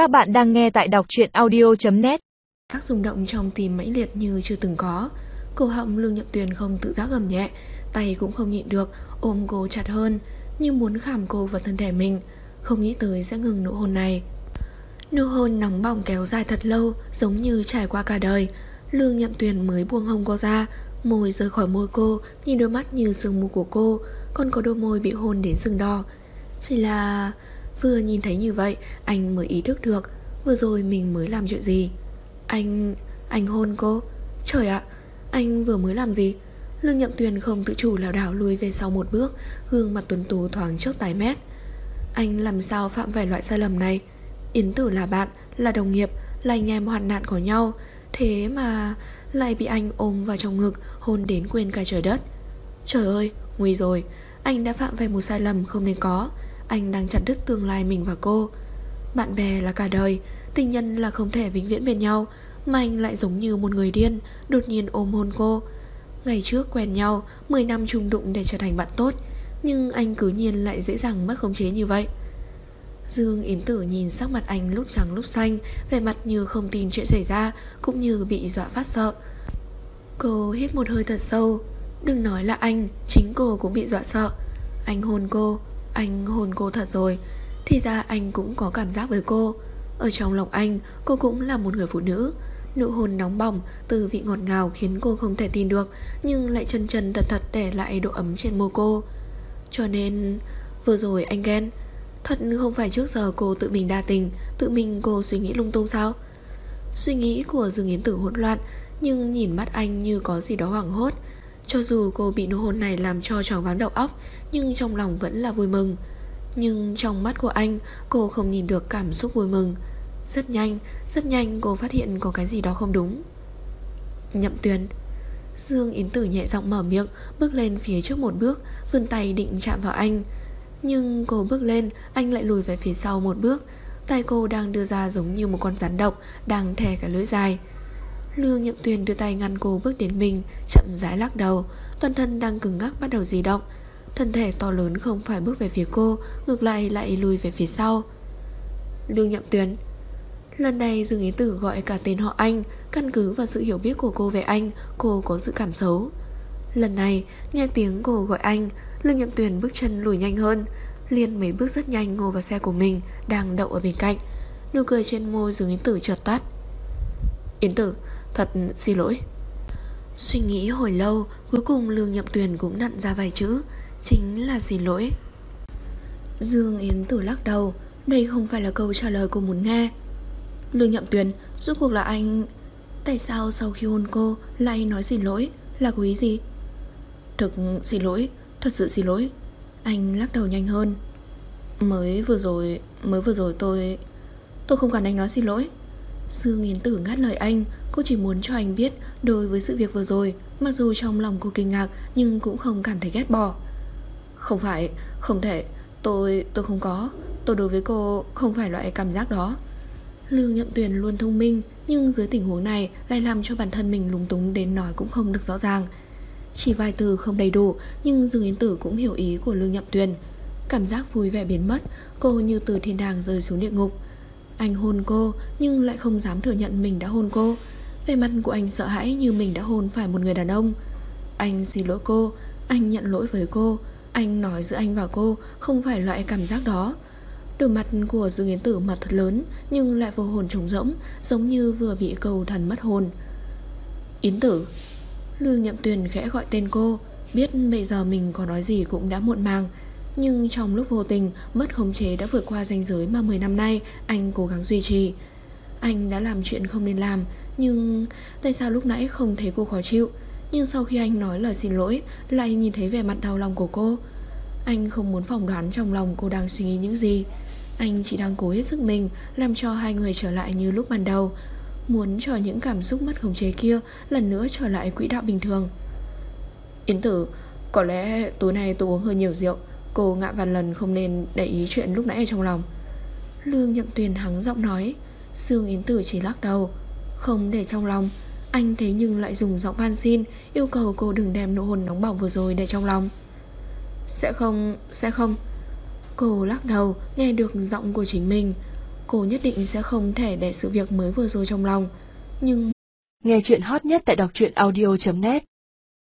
Các bạn đang nghe tại đọc truyện audio.net Các rung động trong tim mãnh liệt như chưa từng có. Cổ họng lương nhậm tuyền không tự giác gầm nhẹ, Tay cũng không nhịn được, Ôm cô chặt hơn, Như muốn khảm cô vào thân thể mình. Không nghĩ tới sẽ ngừng nụ hôn này. Nụ hôn nóng bỏng kéo dài thật lâu, Giống như trải qua cả đời. Lương nhậm tuyền mới buông hông cô ra, Môi rơi khỏi môi cô, Nhìn đôi mắt như sương mù của cô, Còn có đôi môi bị hôn đến sưng đỏ. Chỉ là... Vừa nhìn thấy như vậy Anh mới ý thức được Vừa rồi mình mới làm chuyện gì. Anh... anh hôn cô. Trời ạ Anh vừa mới làm gì? Lương nhậm tuyền không tự chủ lảo đảo lùi về sau một bước Gương mặt tuấn tú thoáng chốc tái mét. Anh làm sao phạm phải loại sai lầm này? Yến tử là bạn Là đồng nghiệp Là anh em hoạn nạn của nhau. Thế mà lại bị anh ôm vào trong ngực Hôn đến quên cả trời đất. Trời ơi, nguy rồi. Anh đã phạm phải một sai lầm không nên có. Anh đang chặt đứt tương lai mình và cô. Bạn bè là cả đời, Tình nhân là không thể vĩnh viễn bên nhau, Mà anh lại giống như một người điên, Đột nhiên ôm hôn cô. Ngày trước quen nhau 10 năm chung đụng để trở thành bạn tốt, Nhưng anh cứ nhiên lại dễ dàng mất khống chế như vậy. Dương Yến Tử nhìn sắc mặt anh lúc trắng lúc xanh, Vẻ mặt như không tin chuyện xảy ra, Cũng như bị dọa phát sợ. Cô hít một hơi thật sâu. Đừng nói là anh, Chính cô cũng bị dọa sợ. Anh hôn cô anh hôn cô thật rồi. Thì ra anh cũng có cảm giác với cô. Ở trong lòng anh, Cô cũng là một người phụ nữ. Nụ hôn nóng bỏng Từ vị ngọt ngào khiến cô không thể tin được, Nhưng lại chân chân thật thật để lại độ ấm trên môi cô. Cho nên, Vừa rồi anh ghen, Thật không phải trước giờ cô tự mình đa tình, Tự mình cô suy nghĩ lung tung sao? Suy nghĩ của Dương Yến Tử hỗn loạn, Nhưng nhìn mắt anh như có gì đó hoảng hốt. Cho dù cô bị nụ hôn này làm cho tròn váng đầu óc Nhưng trong lòng vẫn là vui mừng. Nhưng trong mắt của anh Cô không nhìn được cảm xúc vui mừng. Rất nhanh, rất nhanh cô phát hiện có cái gì đó không đúng. Nhậm tuyền. Dương Yến Tử nhẹ giọng mở miệng Bước lên phía trước một bước Vươn tay định chạm vào anh. Nhưng cô bước lên Anh lại lùi về phía sau một bước. Tay cô đang đưa ra giống như một con rắn độc Đang thè cả lưỡi dài. Lương Nhậm Tuyền đưa tay ngăn cô bước đến mình, Chậm rãi lắc đầu. Toàn thân đang cứng ngắc bắt đầu di động. Thân thể to lớn không phải bước về phía cô, Ngược lại lại lùi về phía sau. Lương Nhậm Tuyền, Lần này Dương Ý Tử gọi cả tên họ anh, Căn cứ vào sự hiểu biết của cô về anh, Cô có sự cảm xấu. Lần này, nghe tiếng cô gọi anh Lương Nhậm Tuyền bước chân lùi nhanh hơn. Liên mấy bước rất nhanh ngồi vào xe của mình, Đang đậu ở bên cạnh. Nụ cười trên môi Dương Yến Tử chợt tắt. Yến Tử Thật xin lỗi. Suy nghĩ hồi lâu, Cuối cùng Lương Nhậm Tuyền cũng nặn ra vài chữ, Chính là xin lỗi. Dương Yến Tử lắc đầu, Đây không phải là câu trả lời cô muốn nghe. Lương Nhậm Tuyền, Rốt cuộc là anh, Tại sao sau khi hôn cô Lại nói xin lỗi, Là có ý gì? Thực xin lỗi, Thật sự xin lỗi. Anh lắc đầu nhanh hơn. Mới vừa rồi, Mới vừa rồi tôi Tôi không cần anh nói xin lỗi. Dương Yến Tử ngắt lời anh Cô chỉ muốn cho anh biết, Đối với sự việc vừa rồi, Mặc dù trong lòng cô kinh ngạc, Nhưng cũng không cảm thấy ghét bỏ. Không phải, Không thể. Tôi tôi không có. Tôi đối với cô không phải loại cảm giác đó. Lương Nhậm Tuyền luôn thông minh, Nhưng dưới tình huống này Lại làm cho bản thân mình lúng túng đến nói cũng không được rõ ràng. Chỉ vài từ không đầy đủ, Nhưng Dương Yến Tử cũng hiểu ý của Lương Nhậm Tuyền. Cảm giác vui vẻ biến mất, Cô như từ thiên đàng rơi xuống địa ngục. Anh hôn cô, Nhưng lại không dám thừa nhận mình đã hôn cô. Về mặt của anh sợ hãi như mình đã hôn phải một người đàn ông. Anh xin lỗi cô, Anh nhận lỗi với cô, Anh nói giữa anh và cô Không phải loại cảm giác đó. Đôi mặt của Dương Yến Tử mặt thật lớn Nhưng lại vô hồn trống rỗng, Giống như vừa bị cầu thần mất hồn. Yến Tử. Lương Nhậm Tuyền khẽ gọi tên cô, Biết bây giờ mình có nói gì cũng đã muộn màng, Nhưng trong lúc vô tình, Mất khống chế đã vượt qua ranh giới mà 10 năm nay Anh cố gắng duy trì. Anh đã làm chuyện không nên làm nhưng tại sao lúc nãy không thấy cô khó chịu? Nhưng sau khi anh nói lời xin lỗi Lại nhìn thấy vẻ mặt đau lòng của cô. Anh không muốn phỏng đoán trong lòng cô đang suy nghĩ những gì. Anh chỉ đang cố hết sức mình Làm cho hai người trở lại như lúc ban đầu. Muốn cho những cảm xúc mất khống chế kia Lần nữa trở lại quỹ đạo bình thường. Yến tử Có lẽ tối nay tôi uống hơi nhiều rượu. Cô ngạ vạn lần không nên để ý chuyện lúc nãy ở trong lòng. Lương nhậm tuyền hắng giọng nói. Sương Yến tử chỉ lắc đầu không để trong lòng. Anh thế nhưng lại dùng giọng van xin Yêu cầu cô đừng đem nụ hôn nóng bỏng vừa rồi để trong lòng. Sẽ không, sẽ không. Cô lắc đầu nghe được giọng của chính mình. Cô nhất định sẽ không thể để sự việc mới vừa rồi trong lòng. Nhưng Nghe chuyện hot nhất tại đọc truyện audio.net